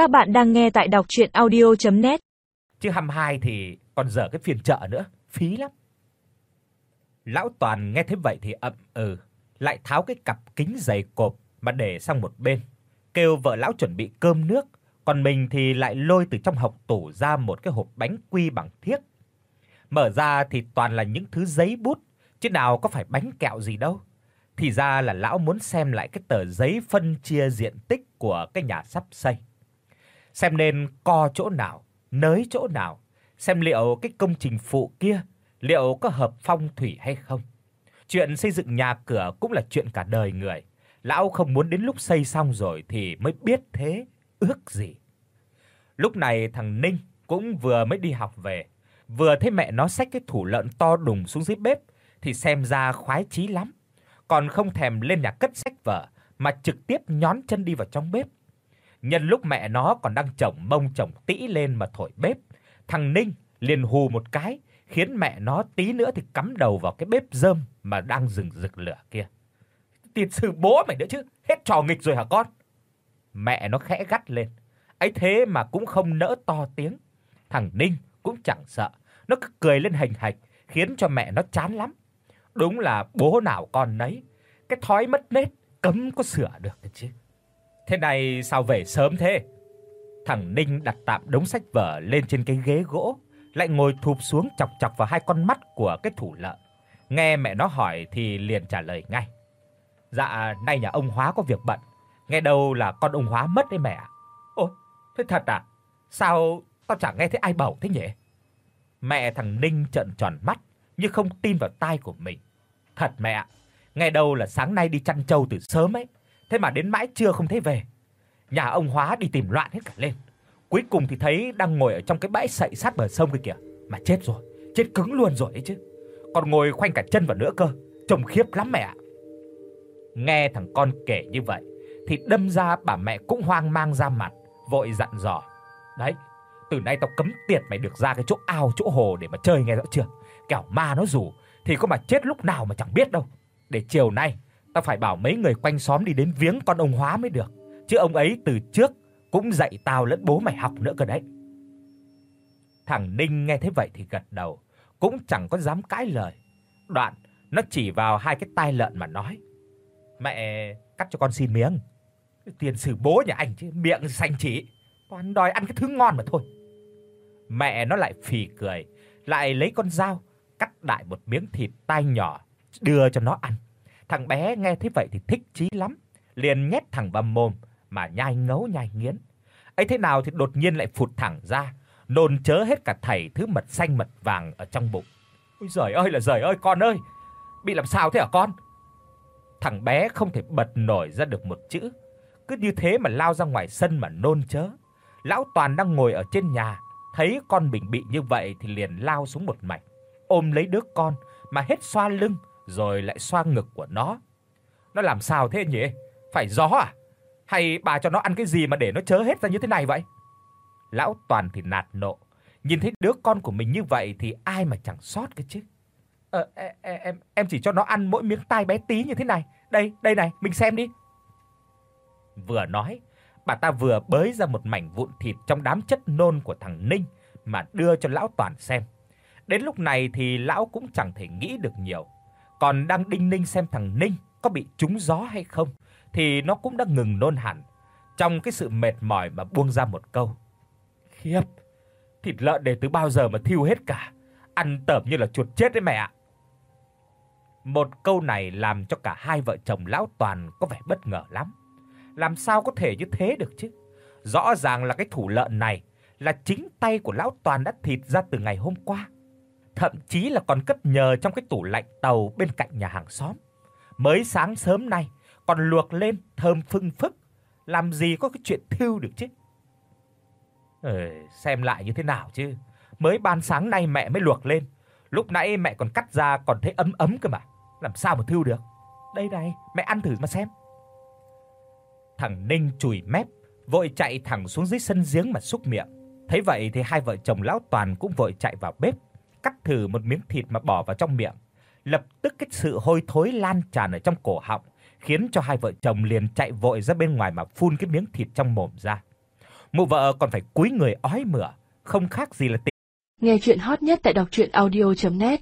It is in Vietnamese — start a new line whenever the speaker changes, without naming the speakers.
Các bạn đang nghe tại đọc audio net
Chứ hăm hai thì còn dở cái phiên chợ nữa, phí lắm. Lão Toàn nghe thế vậy thì ậm ừ, lại tháo cái cặp kính dày cộp mà để sang một bên, kêu vợ lão chuẩn bị cơm nước, còn mình thì lại lôi từ trong hộc tủ ra một cái hộp bánh quy bằng thiếc. Mở ra thì toàn là những thứ giấy bút, chứ nào có phải bánh kẹo gì đâu. Thì ra là lão muốn xem lại cái tờ giấy phân chia diện tích của cái nhà sắp xây. Xem nên co chỗ nào, nới chỗ nào, xem liệu cái công trình phụ kia liệu có hợp phong thủy hay không. Chuyện xây dựng nhà cửa cũng là chuyện cả đời người. Lão không muốn đến lúc xây xong rồi thì mới biết thế, ước gì. Lúc này thằng Ninh cũng vừa mới đi học về, vừa thấy mẹ nó xách cái thủ lợn to đùng xuống dưới bếp thì xem ra khoái chí lắm, còn không thèm lên nhà cất sách vở mà trực tiếp nhón chân đi vào trong bếp. Nhân lúc mẹ nó còn đang chổng mông chổng tĩ lên mà thổi bếp, thằng Ninh liền hù một cái, khiến mẹ nó tí nữa thì cắm đầu vào cái bếp rơm mà đang rừng rực lửa kia. Tiền sư bố mày nữa chứ, hết trò nghịch rồi hả con? Mẹ nó khẽ gắt lên. Ấy thế mà cũng không nỡ to tiếng. Thằng Ninh cũng chẳng sợ, nó cứ cười lên hành hạch, khiến cho mẹ nó chán lắm. Đúng là bố nào con nấy, cái thói mất nết cấm có sửa được chứ. Thế này sao về sớm thế? Thằng Ninh đặt tạm đống sách vở lên trên cái ghế gỗ, lại ngồi thụp xuống chọc chọc vào hai con mắt của cái thủ lợn. Nghe mẹ nó hỏi thì liền trả lời ngay. Dạ, nay nhà ông Hóa có việc bận, nghe đâu là con ông Hóa mất đấy mẹ ạ. Ồ, thế thật à? Sao tao chẳng nghe thấy ai bảo thế nhỉ? Mẹ thằng Ninh trợn tròn mắt như không tin vào tai của mình. Thật mẹ ạ, nghe đâu là sáng nay đi chăn trâu từ sớm ấy, thế mà đến mãi trưa không thấy về. Nhà ông Hóa đi tìm loạn hết cả lên. Cuối cùng thì thấy đang ngồi ở trong cái bãi sậy sát bờ sông kia kìa, mà chết rồi, chết cứng luôn rồi ấy chứ. Còn ngồi khoanh cả chân vào nữa cơ, trông khiếp lắm mẹ ạ. Nghe thằng con kể như vậy thì đâm ra bà mẹ cũng hoang mang ra mặt, vội dặn dò. Đấy, từ nay tao cấm tiệt mày được ra cái chỗ ao chỗ hồ để mà chơi nghe rõ chưa? Kẻo ma nó rủ thì có mà chết lúc nào mà chẳng biết đâu. Để chiều nay ta phải bảo mấy người quanh xóm đi đến viếng con ông Hóa mới được, chứ ông ấy từ trước cũng dạy tao lẫn bố mày học nữa cơ đấy. Thằng Ninh nghe thế vậy thì gật đầu, cũng chẳng có dám cãi lời. Đoạn nó chỉ vào hai cái tai lợn mà nói: "Mẹ cắt cho con xin miếng." Tiền sử bố nhà anh chứ miệng xanh chỉ, toàn đòi ăn cái thứ ngon mà thôi. Mẹ nó lại phì cười, lại lấy con dao cắt đại một miếng thịt tai nhỏ đưa cho nó ăn. Thằng bé nghe thế vậy thì thích chí lắm, liền nhét thẳng vào mồm mà nhai ngấu nhai nghiến. Ấy thế nào thì đột nhiên lại phụt thẳng ra, nôn chớ hết cả thảy thứ mật xanh mật vàng ở trong bụng. Ôi giời ơi là giời ơi con ơi, bị làm sao thế hả con? Thằng bé không thể bật nổi ra được một chữ, cứ như thế mà lao ra ngoài sân mà nôn chớ. Lão Toàn đang ngồi ở trên nhà, thấy con mình bị như vậy thì liền lao xuống một mạch, ôm lấy đứa con mà hết xoa lưng rồi lại xoa ngực của nó. Nó làm sao thế nhỉ? Phải gió à? Hay bà cho nó ăn cái gì mà để nó chớ hết ra như thế này vậy? Lão Toàn thì nạt nộ, nhìn thấy đứa con của mình như vậy thì ai mà chẳng sót cái chứ. Ờ e, e, em em chỉ cho nó ăn mỗi miếng tai bé tí như thế này. Đây, đây này, mình xem đi. Vừa nói, bà ta vừa bới ra một mảnh vụn thịt trong đám chất nôn của thằng Ninh mà đưa cho lão Toàn xem. Đến lúc này thì lão cũng chẳng thể nghĩ được nhiều, còn đang đinh ninh xem thằng Ninh có bị trúng gió hay không thì nó cũng đã ngừng nôn hẳn. Trong cái sự mệt mỏi mà buông ra một câu. Khiếp, thịt lợn để từ bao giờ mà thiêu hết cả, ăn tởm như là chuột chết đấy mẹ ạ. Một câu này làm cho cả hai vợ chồng lão Toàn có vẻ bất ngờ lắm. Làm sao có thể như thế được chứ? Rõ ràng là cái thủ lợn này là chính tay của lão Toàn đã thịt ra từ ngày hôm qua. Thậm chí là còn cất nhờ trong cái tủ lạnh tàu bên cạnh nhà hàng xóm. Mới sáng sớm nay còn luộc lên thơm phưng phức, làm gì có cái chuyện thiêu được chứ. Ờ, xem lại như thế nào chứ. Mới ban sáng nay mẹ mới luộc lên, lúc nãy mẹ còn cắt ra còn thấy ấm ấm cơ mà, làm sao mà thiêu được. Đây này, mẹ ăn thử mà xem. Thằng Ninh chùi mép, vội chạy thẳng xuống dưới sân giếng mà xúc miệng. Thấy vậy thì hai vợ chồng lão Toàn cũng vội chạy vào bếp, cắt thử một miếng thịt mà bỏ vào trong miệng. Lập tức cái sự hôi thối lan tràn ở trong cổ họng, khiến cho hai vợ chồng liền chạy vội ra bên ngoài mà phun cái miếng thịt trong mồm ra. Mụ vợ còn phải cúi người ói mửa, không khác gì là
Nghe truyện hot nhất tại doctruyenaudio.net